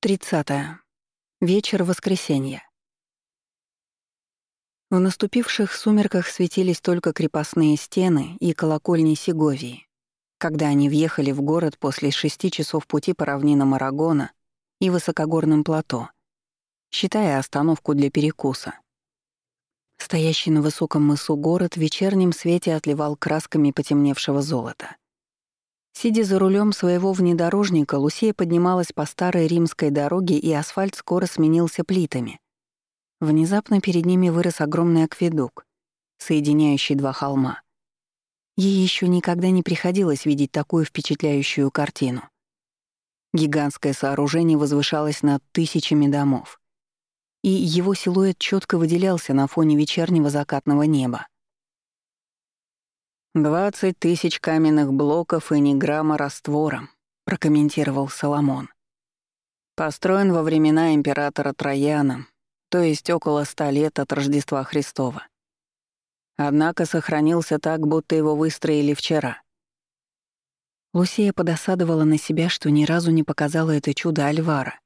30. Вечер воскресенья. В наступивших сумерках светились только крепостные стены и колокольни Сеговии. Когда они въехали в город после шести часов пути по равнинам Арагона и высокогорным плато, считая остановку для перекуса. Стоящий на высоком мысу город в вечернем свете отливал красками потемневшего золота. Сидя за рулем своего внедорожника, Лусия поднималась по старой римской дороге, и асфальт скоро сменился плитами. Внезапно перед ними вырос огромный акведук, соединяющий два холма. Ей еще никогда не приходилось видеть такую впечатляющую картину. Гигантское сооружение возвышалось над тысячами домов, и его силуэт четко выделялся на фоне вечернего закатного неба. «Двадцать тысяч каменных блоков и ни грамма раствора», — прокомментировал Соломон. «Построен во времена императора Трояна, то есть около ста лет от Рождества Христова. Однако сохранился так, будто его выстроили вчера». Лусия подосадовала на себя, что ни разу не показала это чудо Альвара,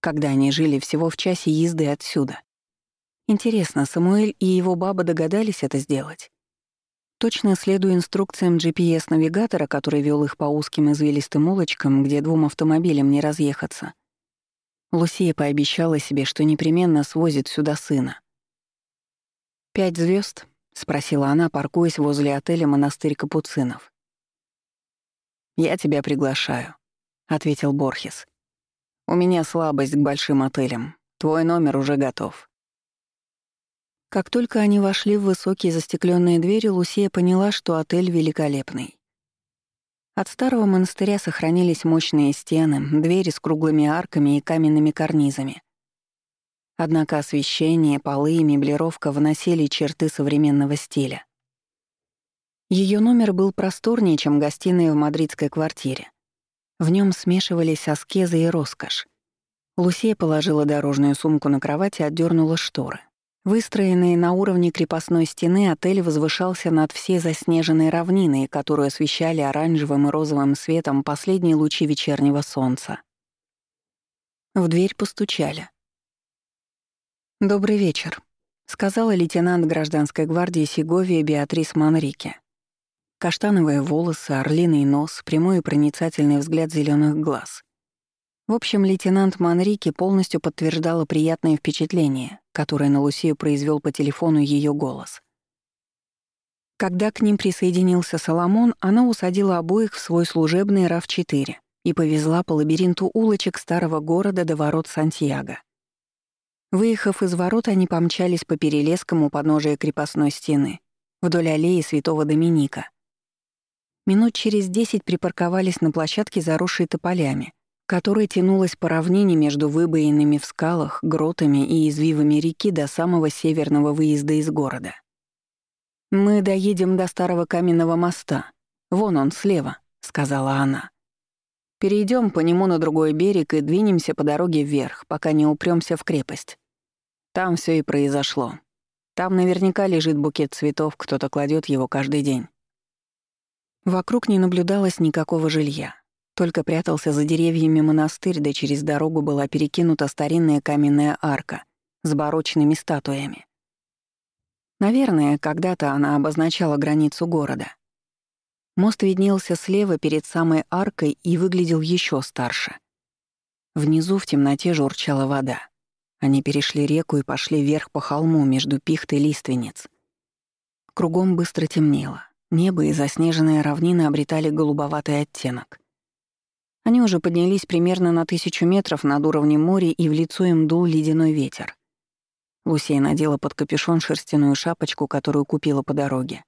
когда они жили всего в часе езды отсюда. Интересно, Самуэль и его баба догадались это сделать? Точно следуя инструкциям GPS-навигатора, который вел их по узким извилистым улочкам, где двум автомобилям не разъехаться, Лусия пообещала себе, что непременно свозит сюда сына. «Пять звезд? спросила она, паркуясь возле отеля «Монастырь Капуцинов». «Я тебя приглашаю», — ответил Борхес. «У меня слабость к большим отелям. Твой номер уже готов». Как только они вошли в высокие застекленные двери, Лусия поняла, что отель великолепный. От старого монастыря сохранились мощные стены, двери с круглыми арками и каменными карнизами. Однако освещение, полы и меблировка вносили черты современного стиля. Ее номер был просторнее, чем гостиная в мадридской квартире. В нем смешивались аскеза и роскошь. Лусия положила дорожную сумку на кровать и отдернула шторы. Выстроенный на уровне крепостной стены, отель возвышался над всей заснеженной равниной, которую освещали оранжевым и розовым светом последние лучи вечернего солнца. В дверь постучали. «Добрый вечер», — сказала лейтенант гражданской гвардии Сеговия Беатрис Манрике. Каштановые волосы, орлиный нос, прямой и проницательный взгляд зеленых глаз. В общем, лейтенант Манрике полностью подтверждала приятное впечатление, которое на Лусию произвел по телефону ее голос. Когда к ним присоединился Соломон, она усадила обоих в свой служебный RAV-4 и повезла по лабиринту улочек старого города до ворот Сантьяго. Выехав из ворот, они помчались по перелескам у подножия крепостной стены, вдоль аллеи Святого Доминика. Минут через десять припарковались на площадке, заросшей тополями, которая тянулась по равнине между выбоинами в скалах, гротами и извивами реки до самого северного выезда из города. «Мы доедем до старого каменного моста. Вон он, слева», — сказала она. Перейдем по нему на другой берег и двинемся по дороге вверх, пока не упремся в крепость. Там все и произошло. Там наверняка лежит букет цветов, кто-то кладет его каждый день. Вокруг не наблюдалось никакого жилья. Только прятался за деревьями монастырь, да через дорогу была перекинута старинная каменная арка с барочными статуями. Наверное, когда-то она обозначала границу города. Мост виднелся слева перед самой аркой и выглядел еще старше. Внизу в темноте журчала вода. Они перешли реку и пошли вверх по холму между пихт и лиственниц. Кругом быстро темнело. Небо и заснеженные равнины обретали голубоватый оттенок. Они уже поднялись примерно на тысячу метров над уровнем моря, и в лицо им дул ледяной ветер. Лусия надела под капюшон шерстяную шапочку, которую купила по дороге.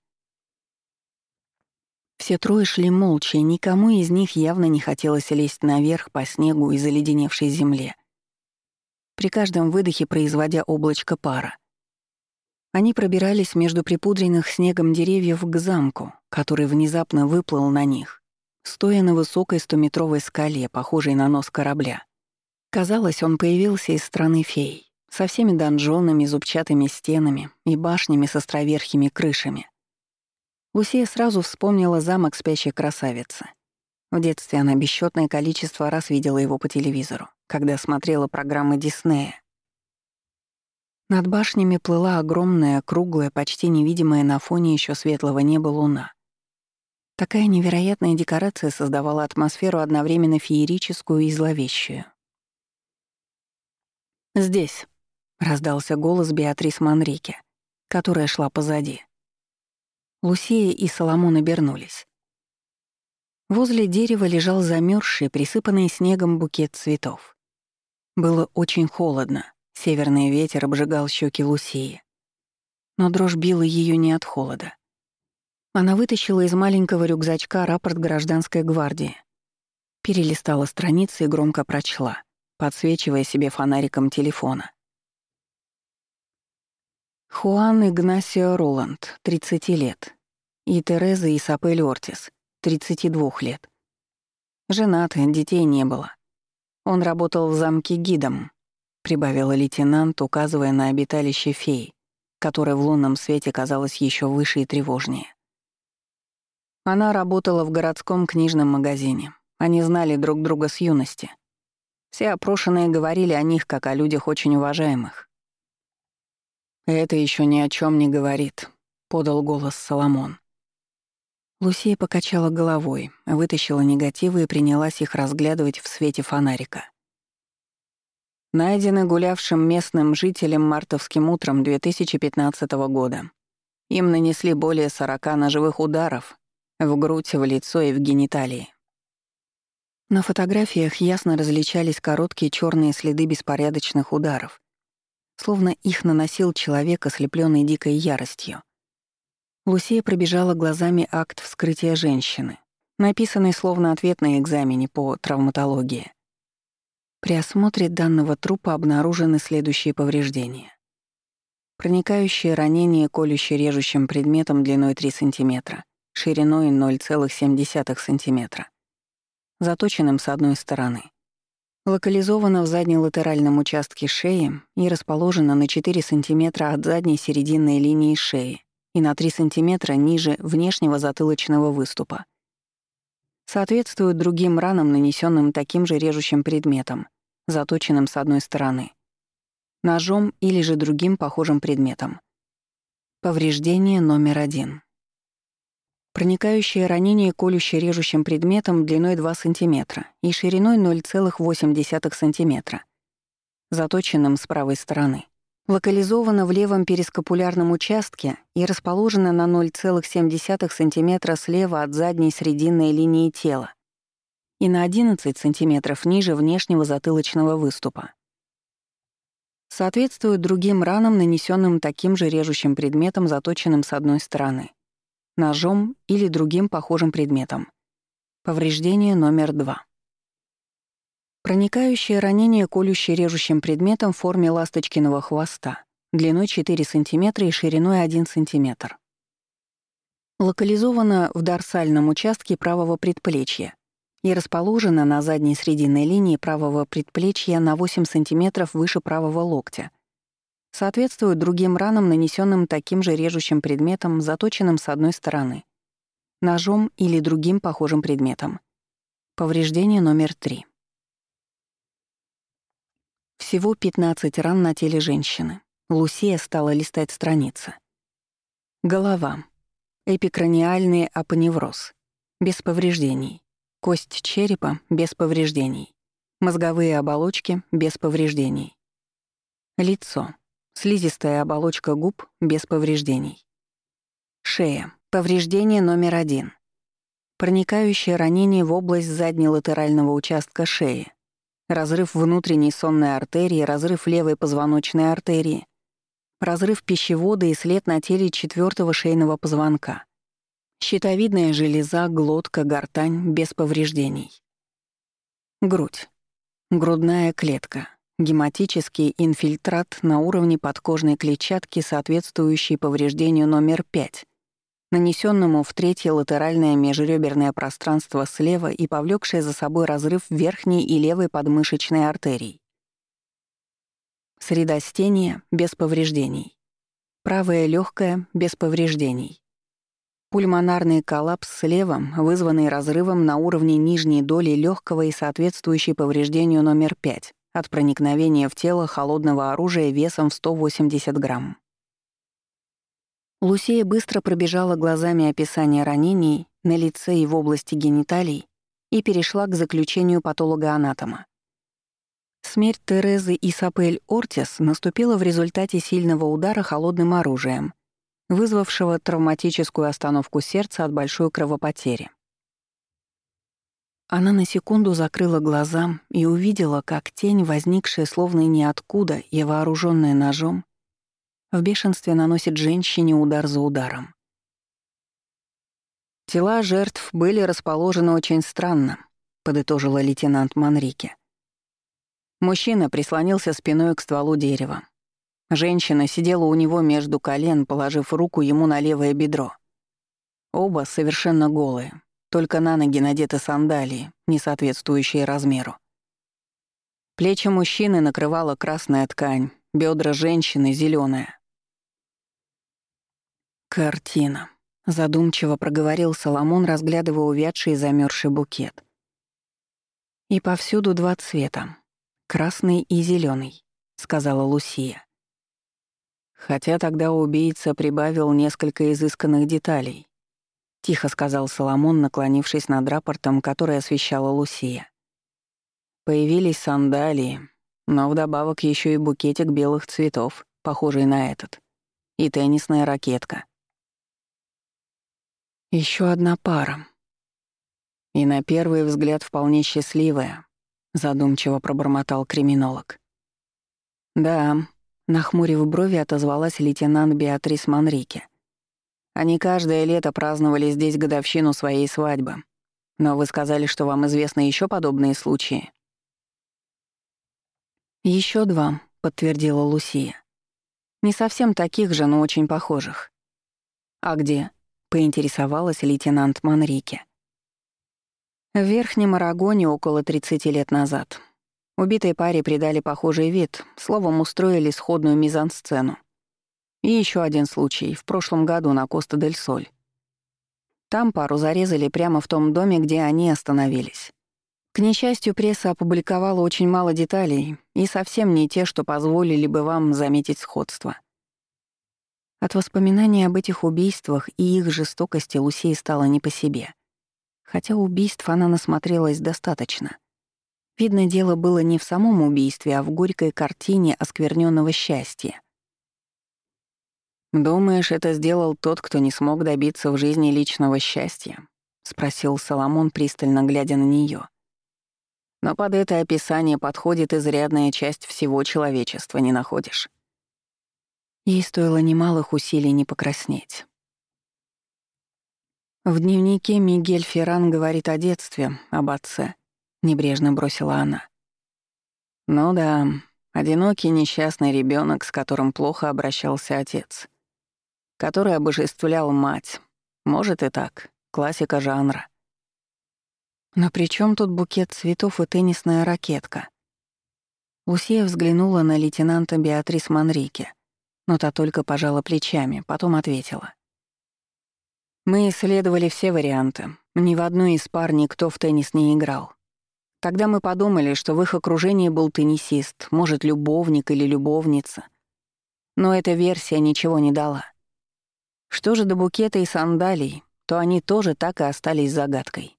Все трое шли молча, и никому из них явно не хотелось лезть наверх по снегу и заледеневшей земле. При каждом выдохе производя облачко пара. Они пробирались между припудренных снегом деревьев к замку, который внезапно выплыл на них стоя на высокой стометровой скале, похожей на нос корабля. Казалось, он появился из страны фей, со всеми донжонами, зубчатыми стенами и башнями с островерхими крышами. Лусия сразу вспомнила замок спящей красавицы. В детстве она бесчетное количество раз видела его по телевизору, когда смотрела программы Диснея. Над башнями плыла огромная, круглая, почти невидимая на фоне еще светлого неба луна. Такая невероятная декорация создавала атмосферу одновременно феерическую и зловещую. «Здесь», — раздался голос Беатрис Манрике, которая шла позади. Лусия и Соломон обернулись. Возле дерева лежал замерзший, присыпанный снегом букет цветов. Было очень холодно, северный ветер обжигал щеки Лусии. Но дрожь била ее не от холода. Она вытащила из маленького рюкзачка рапорт гражданской гвардии. Перелистала страницы и громко прочла, подсвечивая себе фонариком телефона. Хуан Игнасио Роланд, 30 лет, и Тереза Исапель Ортис, 32 лет. Женат, детей не было. Он работал в замке гидом, прибавила лейтенант, указывая на обиталище феи, которое в лунном свете казалось еще выше и тревожнее. Она работала в городском книжном магазине. Они знали друг друга с юности. Все опрошенные говорили о них как о людях очень уважаемых. «Это еще ни о чем не говорит», — подал голос Соломон. Лусия покачала головой, вытащила негативы и принялась их разглядывать в свете фонарика. Найдены гулявшим местным жителям мартовским утром 2015 года. Им нанесли более 40 ножевых ударов в грудь, в лицо и в гениталии. На фотографиях ясно различались короткие черные следы беспорядочных ударов, словно их наносил человек, ослепленный дикой яростью. Лусия пробежала глазами акт вскрытия женщины, написанный словно ответ на экзамене по травматологии. При осмотре данного трупа обнаружены следующие повреждения. Проникающее ранение колюще-режущим предметом длиной 3 см, шириной 0,7 см, заточенным с одной стороны. Локализовано в заднелатеральном участке шеи и расположено на 4 см от задней серединной линии шеи и на 3 см ниже внешнего затылочного выступа. Соответствуют другим ранам, нанесенным таким же режущим предметом, заточенным с одной стороны, ножом или же другим похожим предметом. Повреждение номер один. Проникающее ранение колюще-режущим предметом длиной 2 см и шириной 0,8 см, заточенным с правой стороны локализована в левом перископулярном участке и расположена на 0,7 см слева от задней срединной линии тела и на 11 см ниже внешнего затылочного выступа. Соответствует другим ранам, нанесенным таким же режущим предметом, заточенным с одной стороны, ножом или другим похожим предметом. Повреждение номер два. Проникающее ранение колюще-режущим предметом в форме ласточкиного хвоста, длиной 4 см и шириной 1 см. Локализовано в дорсальном участке правого предплечья и расположено на задней срединной линии правого предплечья на 8 см выше правого локтя. Соответствует другим ранам, нанесенным таким же режущим предметом, заточенным с одной стороны, ножом или другим похожим предметом. Повреждение номер 3. Всего 15 ран на теле женщины. Лусия стала листать страницы. Голова. Эпикраниальный апоневроз. Без повреждений. Кость черепа без повреждений. Мозговые оболочки без повреждений. Лицо. Слизистая оболочка губ без повреждений. Шея. Повреждение номер один. Проникающее ранение в область заднелатерального участка шеи разрыв внутренней сонной артерии, разрыв левой позвоночной артерии, разрыв пищевода и след на теле четвертого шейного позвонка, щитовидная железа, глотка, гортань без повреждений. Грудь. Грудная клетка. Гематический инфильтрат на уровне подкожной клетчатки, соответствующий повреждению номер 5, нанесенному в третье латеральное межреберное пространство слева и повлекшее за собой разрыв верхней и левой подмышечной артерий. Средостение без повреждений. Правое легкое без повреждений. Пульмонарный коллапс слева, вызванный разрывом на уровне нижней доли легкого и соответствующий повреждению номер 5 от проникновения в тело холодного оружия весом в 180 грамм. Лусия быстро пробежала глазами описание ранений на лице и в области гениталий и перешла к заключению патолога-анатома. Смерть Терезы Исапель Ортис наступила в результате сильного удара холодным оружием, вызвавшего травматическую остановку сердца от большой кровопотери. Она на секунду закрыла глаза и увидела, как тень, возникшая словно ниоткуда и вооруженная ножом, в бешенстве наносит женщине удар за ударом. «Тела жертв были расположены очень странно», — подытожила лейтенант Манрике. Мужчина прислонился спиной к стволу дерева. Женщина сидела у него между колен, положив руку ему на левое бедро. Оба совершенно голые, только на ноги надеты сандалии, не соответствующие размеру. Плечи мужчины накрывала красная ткань, бедра женщины — зеленая. «Картина», — задумчиво проговорил Соломон, разглядывая увядший и замерзший букет. «И повсюду два цвета — красный и зеленый, сказала Лусия. Хотя тогда убийца прибавил несколько изысканных деталей, — тихо сказал Соломон, наклонившись над рапортом, который освещала Лусия. Появились сандалии, но вдобавок еще и букетик белых цветов, похожий на этот, и теннисная ракетка. Еще одна пара. И на первый взгляд вполне счастливая, задумчиво пробормотал криминолог. Да, нахмурив брови, отозвалась лейтенант Беатрис Манрике. Они каждое лето праздновали здесь годовщину своей свадьбы. Но вы сказали, что вам известны еще подобные случаи. Еще два, подтвердила Лусия. Не совсем таких же, но очень похожих. А где? поинтересовалась лейтенант Манрике. В Верхнем Арагоне около 30 лет назад. Убитой паре придали похожий вид, словом, устроили сходную мизансцену. И еще один случай, в прошлом году на Коста-дель-Соль. Там пару зарезали прямо в том доме, где они остановились. К несчастью, пресса опубликовала очень мало деталей, и совсем не те, что позволили бы вам заметить сходство. От воспоминаний об этих убийствах и их жестокости Лусей стало не по себе. Хотя убийств она насмотрелась достаточно. Видно, дело было не в самом убийстве, а в горькой картине оскверненного счастья — «Думаешь, это сделал тот, кто не смог добиться в жизни личного счастья?» — спросил Соломон, пристально глядя на нее. «Но под это описание подходит изрядная часть всего человечества, не находишь?» Ей стоило немалых усилий не покраснеть. В дневнике Мигель Ферран говорит о детстве, об отце, небрежно бросила она. Ну да, одинокий несчастный ребенок, с которым плохо обращался отец который обожествлял мать. Может и так. Классика жанра. Но при чем тут букет цветов и теннисная ракетка? Лусия взглянула на лейтенанта Беатрис Манрике, но та только пожала плечами, потом ответила. «Мы исследовали все варианты. Ни в одной из пар никто в теннис не играл. Тогда мы подумали, что в их окружении был теннисист, может, любовник или любовница. Но эта версия ничего не дала. Что же до букета и сандалий, то они тоже так и остались загадкой.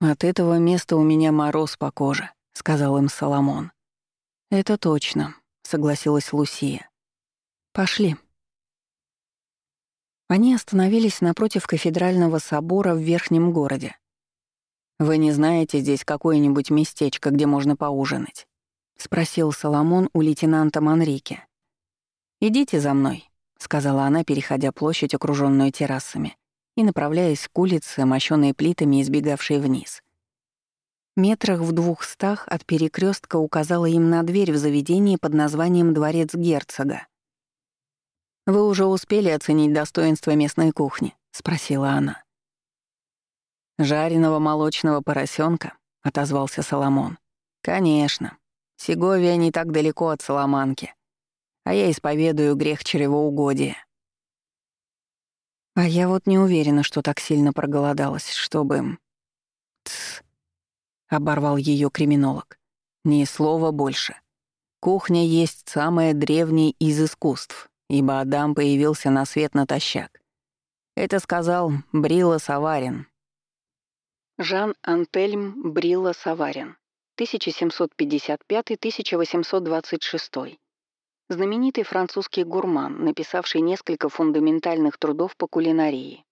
«От этого места у меня мороз по коже», — сказал им Соломон. «Это точно», — согласилась Лусия. «Пошли». Они остановились напротив кафедрального собора в Верхнем городе. «Вы не знаете здесь какое-нибудь местечко, где можно поужинать?» — спросил Соломон у лейтенанта Манрике. «Идите за мной». — сказала она, переходя площадь, окруженную террасами, и направляясь к улице, мощенной плитами, избегавшей вниз. Метрах в двухстах от перекрестка указала им на дверь в заведении под названием «Дворец герцога». «Вы уже успели оценить достоинство местной кухни?» — спросила она. «Жареного молочного поросенка, отозвался Соломон. «Конечно. Сеговия не так далеко от Соломанки а я исповедую грех чревоугодия. А я вот не уверена, что так сильно проголодалась, чтобы... Тсс. Оборвал ее криминолог. Ни слова больше. Кухня есть самое древнее из искусств, ибо Адам появился на свет натощак. Это сказал Брила Саварин. Жан Антельм Брила Саварин, 1755-1826 знаменитый французский гурман, написавший несколько фундаментальных трудов по кулинарии.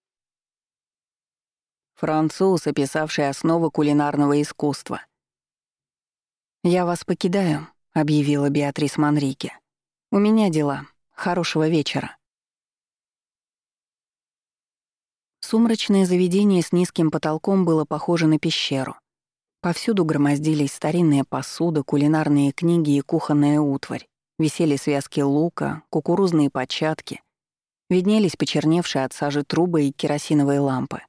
Француз, описавший основы кулинарного искусства. «Я вас покидаю», — объявила Беатрис Манрике. «У меня дела. Хорошего вечера». Сумрачное заведение с низким потолком было похоже на пещеру. Повсюду громоздились старинная посуда, кулинарные книги и кухонная утварь. Висели связки лука, кукурузные початки. Виднелись почерневшие от сажи трубы и керосиновые лампы.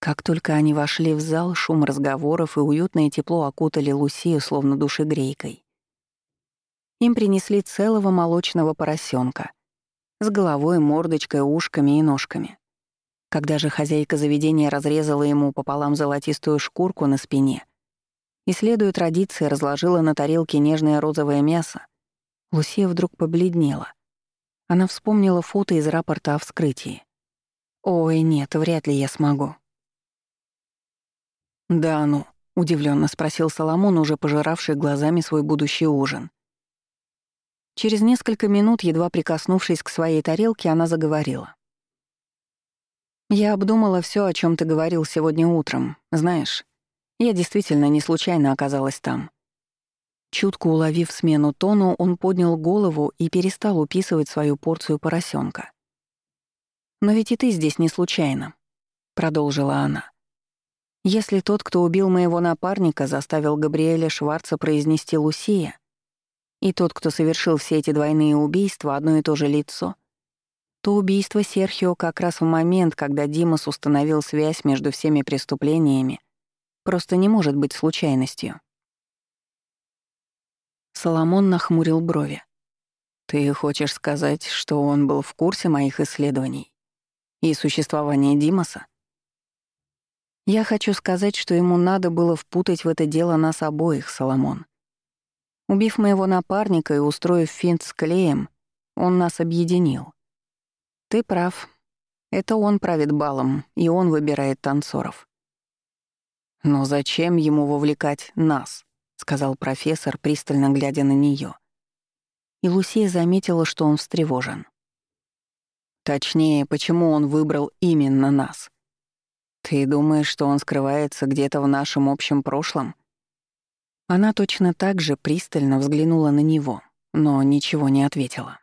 Как только они вошли в зал, шум разговоров и уютное тепло окутали Лусию словно душегрейкой. Им принесли целого молочного поросенка с головой, мордочкой, ушками и ножками. Когда же хозяйка заведения разрезала ему пополам золотистую шкурку на спине и, следуя традиции, разложила на тарелке нежное розовое мясо, Лусия вдруг побледнела. Она вспомнила фото из рапорта о вскрытии. «Ой, нет, вряд ли я смогу». «Да ну», — удивленно спросил Соломон, уже пожиравший глазами свой будущий ужин. Через несколько минут, едва прикоснувшись к своей тарелке, она заговорила. «Я обдумала все, о чем ты говорил сегодня утром. Знаешь, я действительно не случайно оказалась там. Чутко уловив смену тону, он поднял голову и перестал уписывать свою порцию поросенка. «Но ведь и ты здесь не случайно», — продолжила она. «Если тот, кто убил моего напарника, заставил Габриэля Шварца произнести Лусия, и тот, кто совершил все эти двойные убийства, одно и то же лицо, то убийство Серхио как раз в момент, когда Димас установил связь между всеми преступлениями, просто не может быть случайностью». Соломон нахмурил брови. «Ты хочешь сказать, что он был в курсе моих исследований и существования Димаса?» «Я хочу сказать, что ему надо было впутать в это дело нас обоих, Соломон. Убив моего напарника и устроив финт с клеем, он нас объединил. Ты прав. Это он правит балом, и он выбирает танцоров. Но зачем ему вовлекать нас?» Сказал профессор, пристально глядя на нее. И Лусия заметила, что он встревожен. Точнее, почему он выбрал именно нас? Ты думаешь, что он скрывается где-то в нашем общем прошлом? Она точно так же пристально взглянула на него, но ничего не ответила.